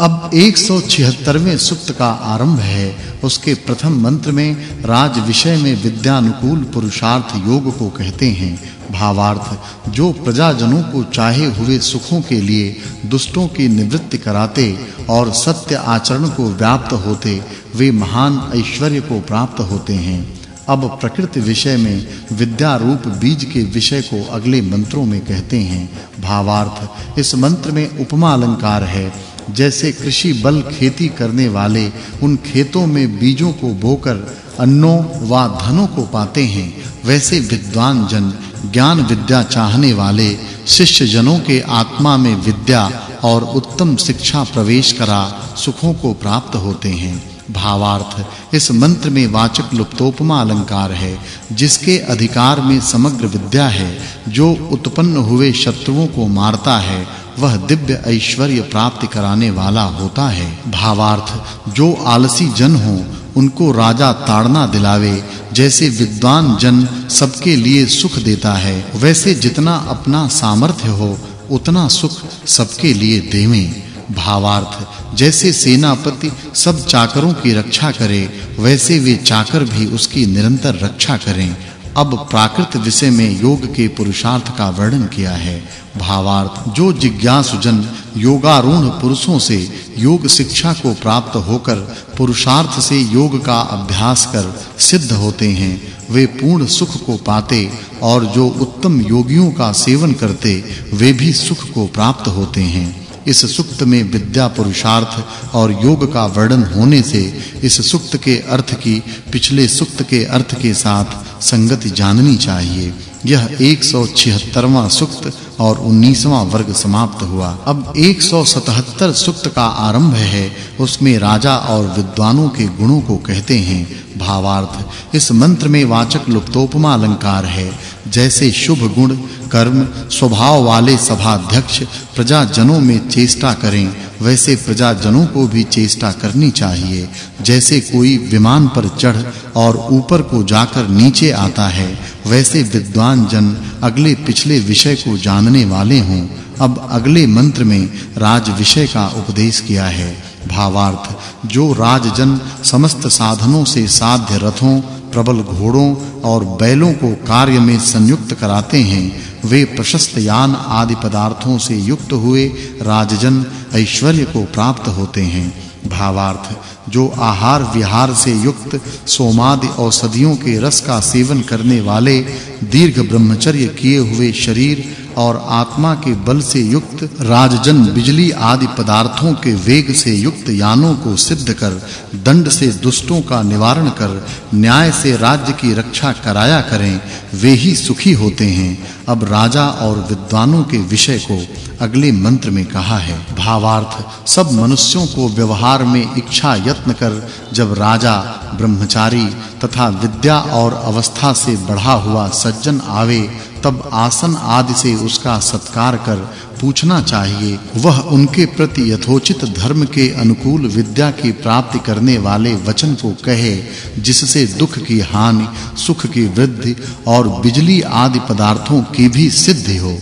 अब 176वें सुक्त का आरंभ है। उसके प्रथम मंत्र में राज विषय में विद्यानुकूल पुरुषार्थ योग को कहते हैं। भावार्थ, जो प्रजाजनों को चाहे हुए सुखों के लिए दुष्टों की निवृत्ति कराते और सत्य आचरण को व्याप्त होते, वे महान ऐश्वर्य को प्राप्त होते हैं। अब प्रकृति विषय में विद्या रूप बीज के विषय को अगले मंत्रों में कहते हैं। भावार्थ, इस मंत्र में उपमा अलंकार है। जैसे कृषि बल खेती करने वाले उन खेतों में बीजों को बोकर अन्नों व धनों को पाते हैं, वैसे विद्वान जन ज्ञान विद्या चाहने वाले शिष्य जनों के आत्मा में विद्या और उत्तम शिक्षा प्रवेश करा सुखों को प्राप्त होते हैं। भावार्थ। इस मंत्र में वाचक् लुप्तोपमा अलंकार है, जिसके अधिकार में समग्र विद्या है, जो उत्पन्न हुए शत्रुओं को मारता है, वह दिव्य ऐश्वर्य प्राप्ति कराने वाला होता है। भावार्थ, जो आलसी जन हो, उनको राजा ताड़ना दिलावे, जैसे विद्वान जन सबके लिए सुख देता है, वैसे जितना अपना सामर्थ्य हो, उतना सुख सबके लिए देवें। भावार्थ। जैसे सेनापति सब चाकरों की रक्षा करे, वैसे वे चाकर भी उसकी निरंतर रक्षा करें। अब प्राकृत विषय में योग के पुरुषार्थ का वर्णन किया है। भावार्थ, जो जिज्ञासु जन योगारूढ़ पुरुषों से योग शिक्षा को प्राप्त होकर पुरुषार्थ से योग का अभ्यास कर सिद्ध होते हैं, वे पूर्ण सुख को पाते और जो उत्तम योगियों का सेवन करते, वे भी सुख को प्राप्त होते हैं। इस सुक्त में विद्या पुरुषार्थ और योग का वर्णन होने से इस सुक्त के अर्थ की, पिछले सुक्त के अर्थ के साथ संगति जाननी चाहिए। यह 176वां सुक्त और 19वां वर्ग समाप्त हुआ। अब 177 सुक्त का आरंभ है। उसमें राजा और विद्वानों के गुणों को कहते हैं भावार्थ। इस मंत्र में वाचक् लुप्तोपमा अलंकार है। जैसे शुभ गुण, कर्म, स्वभाव वाले सभाध्यक्ष प्रजाजनों में चेष्टा करें, वैसे प्रजाजनों को भी चेष्टा करनी चाहिए। जैसे कोई विमान पर चढ़ और ऊपर को जाकर नीचे आता है, वैसे विद्वान जन अगले पिछले विषय को जानने वाले हों। अब अगले मंत्र में राज विषय का उपदेश किया है। भावार्थ, जो राजजन समस्त साधनों से साध्य रथों प्रबल घोड़ों और बैलों को कार्य में संयुक्त कराते हैं, वे प्रशस्त यान आदि पदार्थों से युक्त हुए राजजन ऐश्वर्य को प्राप्त होते हैं। भावार्थ, जो आहार विहार से युक्त सोमादि औषधियों के रस का सेवन करने वाले दीर्घ ब्रह्मचर्य किए हुए शरीर और आत्मा के बल से युक्त, राजजन, बिजली आदि पदार्थों के वेग से युक्त यानों को सिद्ध कर, दंड से दुष्टों का निवारण कर, न्याय से राज्य की रक्षा कराया करें, वे ही सुखी होते हैं। अब राजा और विद्वानों के विषय को अगले मंत्र में कहा है, भावार्थ, सब मनुष्यों को व्यवहार में इच्छा यत्न कर, जब राजा, ब्रह्मचारी तथा विद्या और अवस्था से बढ़ा हुआ सज्जन आवे, तब आसन आदि से उसका सत्कार कर, पूछना चाहिए, वह उनके प्रति यथोचित धर्म के अनुकूल विद्या की प्राप्ति करने वाले वचन को कहे, जिससे दुख की हानि, सुख की वृद्धि और बिजली आदि पदार्थों की भी सिद्धि हो।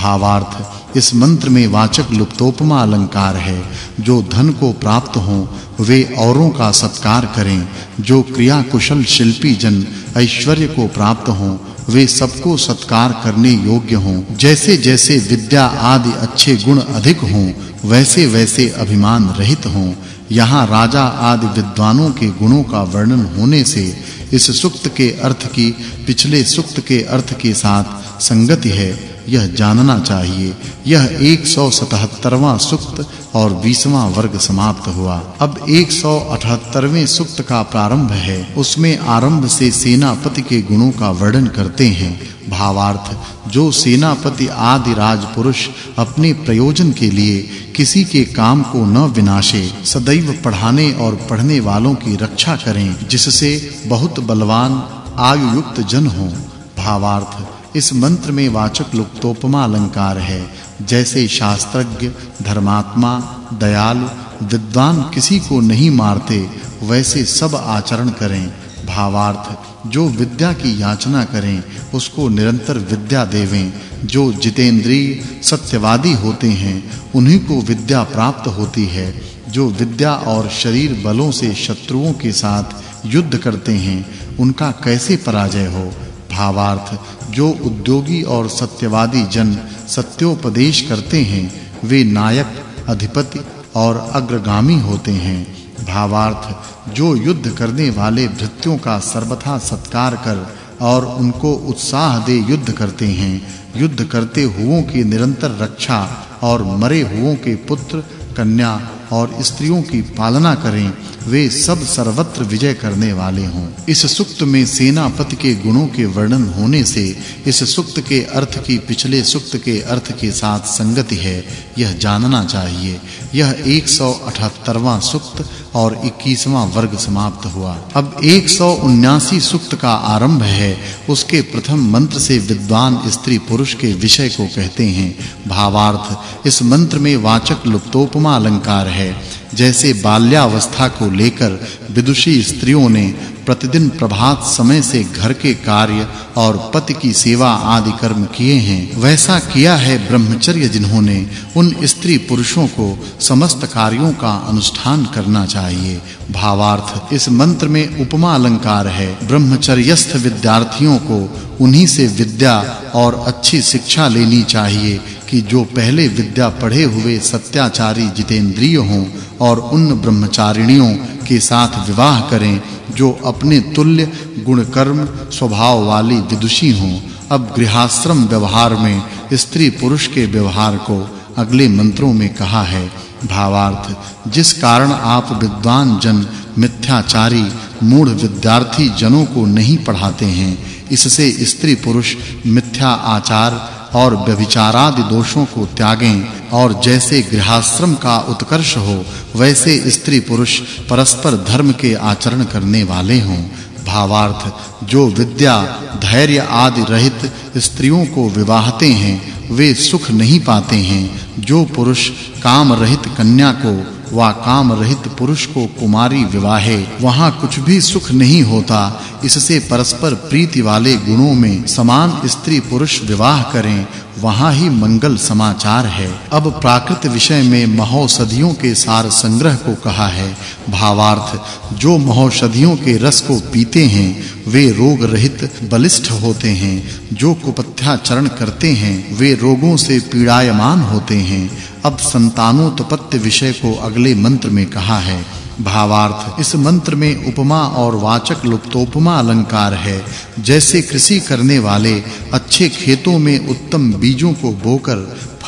भावार्थ। इस मंत्र में वाचक् लुप्तोपमा अलंकार है। जो धन को प्राप्त हो, वे औरों का सत्कार करें। जो क्रिया कुशल शिल्पी जन ऐश्वर्य को प्राप्त हों, वे सबको सत्कार करने योग्य हों। जैसे जैसे विद्या आदि अच्छे गुण अधिक हों, वैसे वैसे अभिमान रहित हों। यहाँ राजा आदि विद्वानों के गुणों का वर्णन होने से, इस सुक्त के अर्थ की, पिछले सुक्त के अर्थ के साथ संगति है, यह जानना चाहिए। यह 177वां सुक्त और 20वां वर्ग समाप्त हुआ। अब 178वें सुक्त का प्रारंभ है। उसमें आरंभ से सेनापति के गुणों का वर्णन करते हैं। भावार्थ, जो सेनापति आदि राज पुरुष अपने प्रयोजन के लिए किसी के काम को न विनाशे, सदैव पढ़ाने और पढ़ने वालों की रक्षा करें, जिससे बहुत बलवान आयु युक्त जन हो। भावार्थ इस मंत्र में वाचक् लुप्तोपमा अलंकार है। जैसे शास्त्रज्ञ, धर्मात्मा, दयालु, विद्वान किसी को नहीं मारते, वैसे सब आचरण करें। भावार्थ, जो विद्या की याचना करें, उसको निरंतर विद्या देवें। जो जितेंद्रिय सत्यवादी होते हैं, उन्हीं को विद्या प्राप्त होती है। जो विद्या और शरीर बलों से शत्रुओं के साथ युद्ध करते हैं, उनका कैसे पराजय हो? भावार्थ जो उद्योगी और सत्यवादी जन सत्योपदेश करते हैं, वे नायक, अधिपति और अग्रगामी होते हैं। भावार्थ, जो युद्ध करने वाले भृत्यों का सर्वथा सत्कार कर और उनको उत्साह दे युद्ध करते हैं। युद्ध करते हुओं की निरंतर रक्षा और मरे हुओं के पुत्र, कन्या और स्त्रियों की पालना करें, वे सब सर्वत्र विजय करने वाले हों। इस सुक्त में सेनापति के गुणों के वर्णन होने से, इस सुक्त के अर्थ की पिछले सुक्त के अर्थ के साथ संगति है। यह जानना चाहिए। यह 178वां सुक्त और 21वां वर्ग समाप्त हुआ। अब 179 सुक्त का आरंभ है। उसके प्रथम मंत्र से विद्वान स्त्री पुरुष के विषय को कहते हैं। भावार्थ, इस मंत्र में वाचक् लुप्तोपमा अलंकार है। जैसे बाल्यावस्था को लेकर विदुषी स्त्रियों ने प्रतिदिन प्रभात समय से घर के कार्य और पति की सेवा आदि कर्म किए हैं। वैसा किया है ब्रह्मचर्य जिन्होंने उन स्त्री पुरुषों को समस्त कार्यों का अनुष्ठान करना चाहिए। भावार्थ, इस मंत्र में उपमा अलंकार है। ब्रह्मचर्यस्थ विद्यार्थियों को उन्हीं से विद्या और अच्छी शिक्षा लेनी चाहिए। कि जो पहले विद्या पढ़े हुए सत्याचारी जितेंद्रिय हों और उन ब्रह्मचारिणियों के साथ विवाह करें, जो अपने तुल्य गुण कर्म स्वभाव वाली विदुषी हों, अब गृहाश्रम व्यवहार में स्त्री पुरुष के व्यवहार को अगले मंत्रों में कहा है। भावार्थ, जिस कारण आप विद्वान जन, मिथ्याचारी, मूढ़ विद्यार्थी जनों को नहीं पढ़ाते हैं, इससे स्त्री पुरुष मिथ्या आचार और व्यभिचारादि दोषों को त्यागें, और जैसे गृहस्थ्रम का उत्कर्ष हो, वैसे स्त्री पुरुष परस्पर धर्म के आचरण करने वाले हों। भावार्थ, जो विद्या, धैर्य आदि रहित स्त्रियों को विवाहते हैं, वे सुख नहीं पाते हैं। जो पुरुष, काम रहित कन्या को वा काम रहित पुरुष को कुमारी विवाहे, वहाँ कुछ भी सुख नहीं होता। इससे परस्पर प्रीति वाले गुणों में समान स्त्री पुरुष विवाह करें वहाँ ही मंगल समाचार है। अब प्राकृत विषय में महौषधियों के सार संग्रह को कहा है। भावार्थ, जो महौषधियों के रस को पीते हैं, वे रोग रहित बलिष्ठ होते हैं। जो कुपथ्याचरण करते हैं, वे रोगों से पीड़ायमान होते हैं। अब संतानोत्पत्ति विषय को अगले मंत्र में कहा है। भावार्थ। इस मंत्र में उपमा और वाचक लुप्तोपमा अलंकार है। जैसे कृषि करने वाले अच्छे खेतों में उत्तम बीजों को बोकर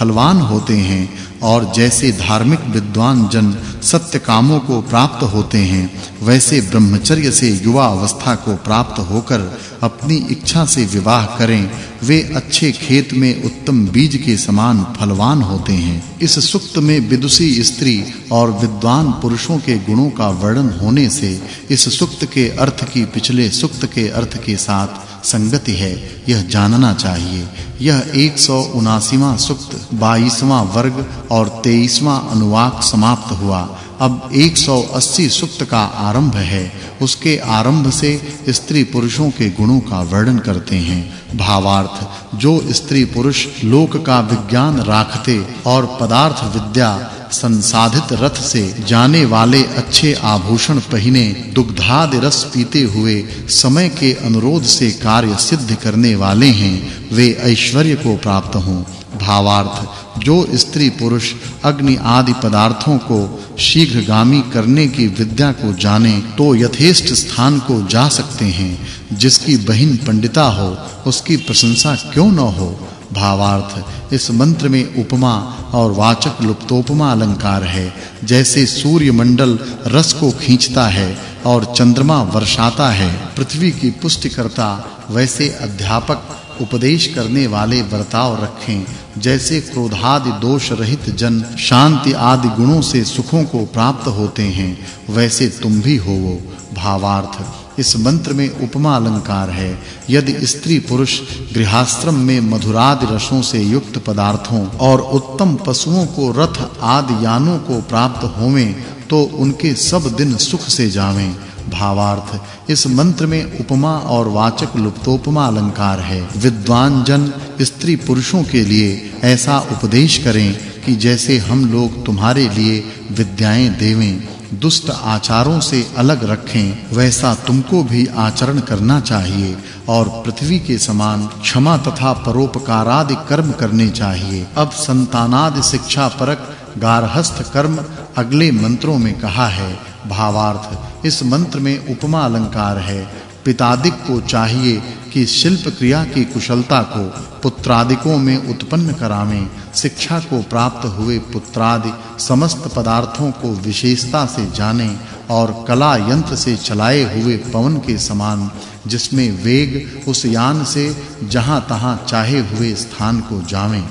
फलवान होते हैं और जैसे धार्मिक विद्वान जन सत्य कामों को प्राप्त होते हैं, वैसे ब्रह्मचर्य से युवा अवस्था को प्राप्त होकर अपनी इच्छा से विवाह करें, वे अच्छे खेत में उत्तम बीज के समान फलवान होते हैं। इस सुक्त में विदुषी स्त्री और विद्वान पुरुषों के गुणों का वर्णन होने से इस सुक्त के अर्थ की पिछले सुक्त के अर्थ के साथ संगति है, यह जानना चाहिए। यह 179वां सुक्त 22वां वर्ग और 23वां अनुवाक समाप्त हुआ। अब 180 सुक्त का आरंभ है। उसके आरंभ से स्त्री पुरुषों के गुणों का वर्णन करते हैं। भावार्थ, जो स्त्री पुरुष लोक का विज्ञान राखते और पदार्थ विद्या, संसाधित रथ से जाने वाले अच्छे आभूषण पहने दुग्धादि रस पीते हुए समय के अनुरोध से कार्य सिद्ध करने वाले हैं, वे ऐश्वर्य को प्राप्त हों। भावार्थ, जो स्त्री पुरुष अग्नि आदि पदार्थों को शीघ्रगामी करने की विद्या को जाने तो यथेष्ट स्थान को जा सकते हैं। जिसकी बहिन पंडिता हो, उसकी प्रशंसा क्यों न हो? भावार्थ, इस मंत्र में उपमा और वाचक् लुप्तोपमा अलंकार है। जैसे सूर्य मंडल रस को खींचता है और चंद्रमा वर्षाता है, पृथ्वी की पुष्टि करता वैसे अध्यापक उपदेश करने वाले बर्ताव रखें, जैसे क्रोधादि दोष रहित जन शांति आदि गुणों से सुखों को प्राप्त होते हैं, वैसे तुम भी होवो। भावार्थ, इस मंत्र में उपमा अलंकार है। यदि स्त्री पुरुष गृहाश्रम में मधुरादि रसों से युक्त पदार्थों और उत्तम पशुओं को रथ आदि यानों को प्राप्त होवें तो उनके सब दिन सुख से जावें। भावार्थ। इस मंत्र में उपमा और वाचक् लुप्तोपमा अलंकार है। विद्वान जन स्त्री पुरुषों के लिए ऐसा उपदेश करें कि जैसे हम लोग तुम्हारे लिए विद्याएँ देवें, दुष्ट आचारों से अलग रखें, वैसा तुमको भी आचरण करना चाहिए और पृथ्वी के समान क्षमा तथा परोपकारादि कर्म करने चाहिए। अब संतानादि शिक्षा परक गारहस्थ कर्म अगले मंत्रों में कहा है भावार्थ। इस मंत्र में उपमा अलंकार है। पितादिक को चाहिए कि शिल्प क्रिया की कुशलता को पुत्रादिकों में उत्पन्न करावें। शिक्षा को प्राप्त हुए पुत्रादि समस्त पदार्थों को विशेषता से जाने और कला यंत्र से चलाए हुए पवन के समान, जिसमें वेग उस यान से जहाँ तहां चाहे हुए स्थान को जावें।